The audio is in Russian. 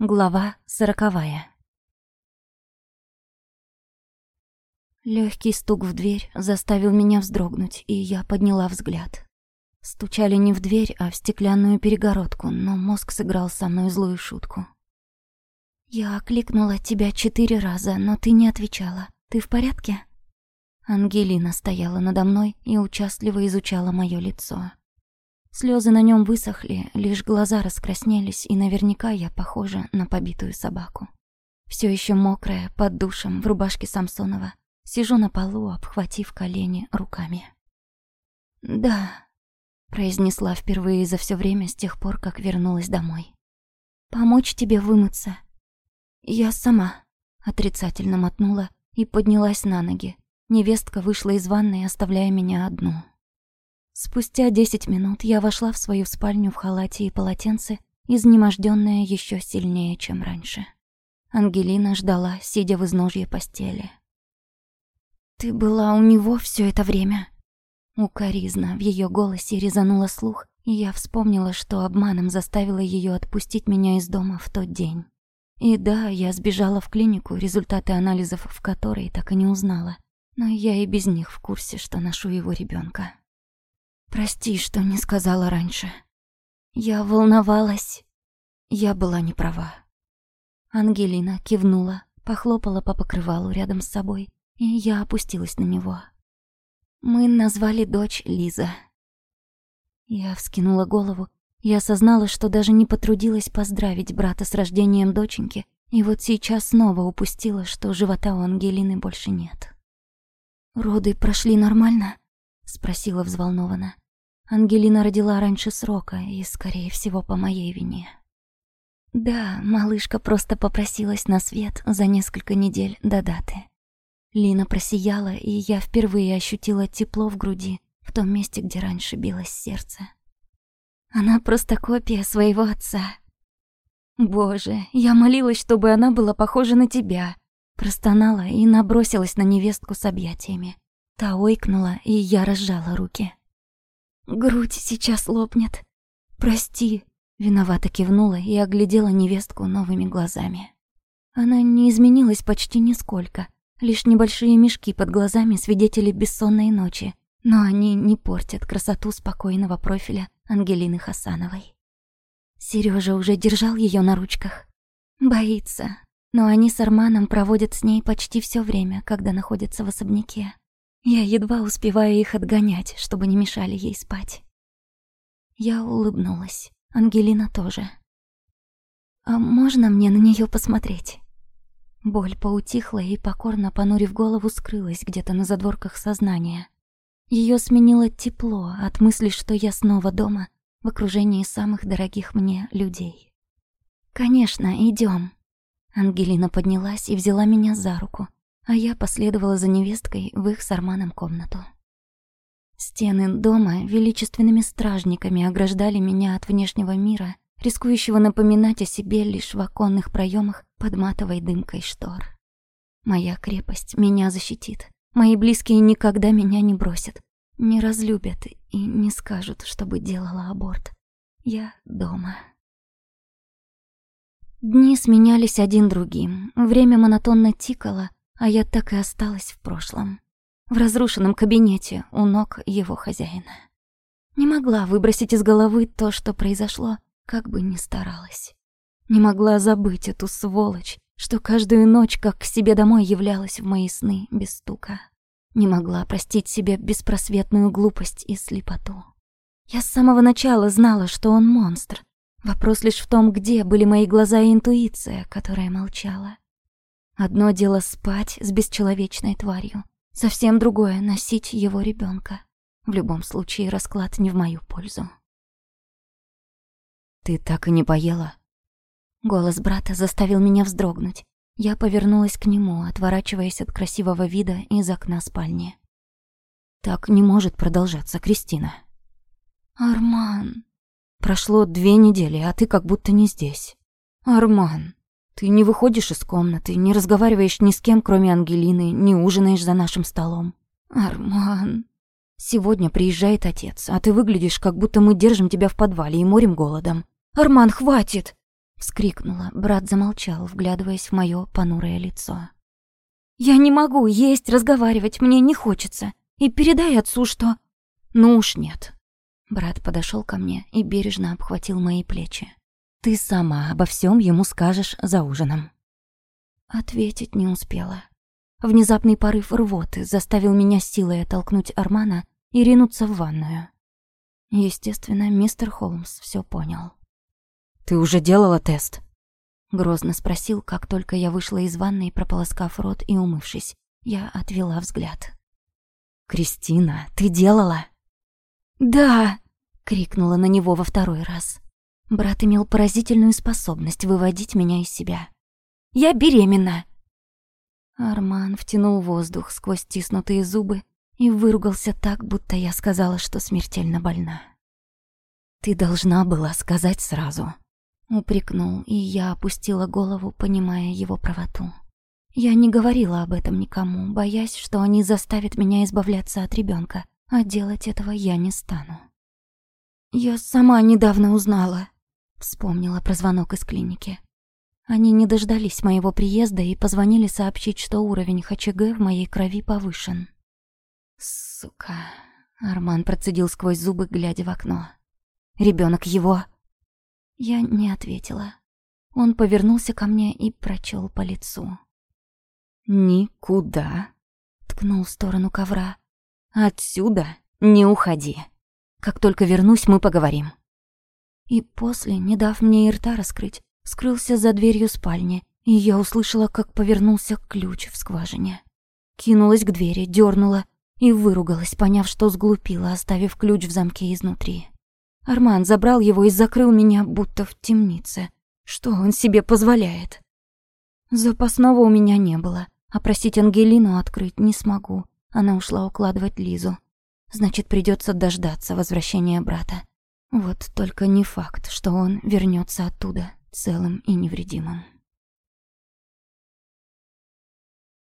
Глава сороковая. Легкий стук в дверь заставил меня вздрогнуть, и я подняла взгляд. Стучали не в дверь, а в стеклянную перегородку, но мозг сыграл со мной злую шутку. «Я окликнула тебя четыре раза, но ты не отвечала. Ты в порядке?» Ангелина стояла надо мной и участливо изучала мое лицо. Слезы на нем высохли, лишь глаза раскраснелись, и наверняка я похожа на побитую собаку. Все еще мокрая, под душем, в рубашке Самсонова. Сижу на полу, обхватив колени руками. «Да», — произнесла впервые за все время с тех пор, как вернулась домой. «Помочь тебе вымыться?» «Я сама», — отрицательно мотнула и поднялась на ноги. Невестка вышла из ванной, оставляя меня одну. Спустя десять минут я вошла в свою спальню в халате и полотенце, изнемождённая еще сильнее, чем раньше. Ангелина ждала, сидя в изножье постели. «Ты была у него все это время?» Укоризна в ее голосе резанула слух, и я вспомнила, что обманом заставила ее отпустить меня из дома в тот день. И да, я сбежала в клинику, результаты анализов в которой так и не узнала. Но я и без них в курсе, что ношу его ребенка. Прости, что не сказала раньше. Я волновалась. Я была не права. Ангелина кивнула, похлопала по покрывалу рядом с собой, и я опустилась на него. Мы назвали дочь Лиза. Я вскинула голову и осознала, что даже не потрудилась поздравить брата с рождением доченьки, и вот сейчас снова упустила, что живота у Ангелины больше нет. «Роды прошли нормально?» — спросила взволнованно. Ангелина родила раньше срока и, скорее всего, по моей вине. Да, малышка просто попросилась на свет за несколько недель до даты. Лина просияла, и я впервые ощутила тепло в груди, в том месте, где раньше билось сердце. Она просто копия своего отца. Боже, я молилась, чтобы она была похожа на тебя. Простонала и набросилась на невестку с объятиями. Та ойкнула, и я разжала руки. Грудь сейчас лопнет. Прости. Виновато кивнула и оглядела невестку новыми глазами. Она не изменилась почти нисколько. Лишь небольшие мешки под глазами свидетели бессонной ночи, но они не портят красоту спокойного профиля Ангелины Хасановой. Сережа уже держал ее на ручках. Боится, но они с Арманом проводят с ней почти все время, когда находятся в особняке. Я едва успеваю их отгонять, чтобы не мешали ей спать. Я улыбнулась. Ангелина тоже. «А можно мне на нее посмотреть?» Боль поутихла и, покорно понурив голову, скрылась где-то на задворках сознания. Ее сменило тепло от мысли, что я снова дома, в окружении самых дорогих мне людей. «Конечно, идем. Ангелина поднялась и взяла меня за руку, а я последовала за невесткой в их с Арманом комнату. Стены дома величественными стражниками ограждали меня от внешнего мира, рискующего напоминать о себе лишь в оконных проемах под матовой дымкой штор. Моя крепость меня защитит. Мои близкие никогда меня не бросят, не разлюбят и не скажут, чтобы делала аборт. Я дома. Дни сменялись один другим. Время монотонно тикало, а я так и осталась в прошлом. В разрушенном кабинете у ног его хозяина. Не могла выбросить из головы то, что произошло, как бы ни старалась. Не могла забыть эту сволочь, что каждую ночь как к себе домой являлась в мои сны без стука. Не могла простить себе беспросветную глупость и слепоту. Я с самого начала знала, что он монстр. Вопрос лишь в том, где были мои глаза и интуиция, которая молчала. Одно дело спать с бесчеловечной тварью, совсем другое — носить его ребенка. В любом случае расклад не в мою пользу. «Ты так и не поела?» Голос брата заставил меня вздрогнуть. Я повернулась к нему, отворачиваясь от красивого вида из окна спальни. «Так не может продолжаться, Кристина». «Арман...» «Прошло две недели, а ты как будто не здесь». «Арман...» Ты не выходишь из комнаты, не разговариваешь ни с кем, кроме Ангелины, не ужинаешь за нашим столом. Арман... Сегодня приезжает отец, а ты выглядишь, как будто мы держим тебя в подвале и морим голодом. Арман, хватит! Вскрикнула, брат замолчал, вглядываясь в моё понурое лицо. «Я не могу есть, разговаривать, мне не хочется. И передай отцу, что...» «Ну уж нет». Брат подошёл ко мне и бережно обхватил мои плечи. «Ты сама обо всём ему скажешь за ужином». Ответить не успела. Внезапный порыв рвоты заставил меня силой оттолкнуть Армана и ринуться в ванную. Естественно, мистер Холмс всё понял. «Ты уже делала тест?» Грозно спросил, как только я вышла из ванной, прополоскав рот и умывшись. Я отвела взгляд. «Кристина, ты делала?» «Да!» — крикнула на него во второй раз. Брат имел поразительную способность выводить меня из себя. «Я беременна!» Арман втянул воздух сквозь стиснутые зубы и выругался так, будто я сказала, что смертельно больна. «Ты должна была сказать сразу», Упрекнул, и я опустила голову, понимая его правоту. Я не говорила об этом никому, боясь, что они заставят меня избавляться от ребенка, а делать этого я не стану. «Я сама недавно узнала», — вспомнила про звонок из клиники. Они не дождались моего приезда и позвонили сообщить, что уровень ХЧГ в моей крови повышен. «Сука», — Арман процедил сквозь зубы, глядя в окно. Ребенок его...» Я не ответила. Он повернулся ко мне и прочел по лицу. «Никуда», — ткнул в сторону ковра. «Отсюда не уходи. Как только вернусь, мы поговорим». И после, не дав мне и рта раскрыть, скрылся за дверью спальни, и я услышала, как повернулся ключ в скважине. Кинулась к двери, дернула и выругалась, поняв, что сглупила, оставив ключ в замке изнутри. Арман забрал его и закрыл меня, будто в темнице. Что он себе позволяет? Запасного у меня не было, а просить Ангелину открыть не смогу. Она ушла укладывать Лизу. Значит, придется дождаться возвращения брата. Вот только не факт, что он вернется оттуда целым и невредимым.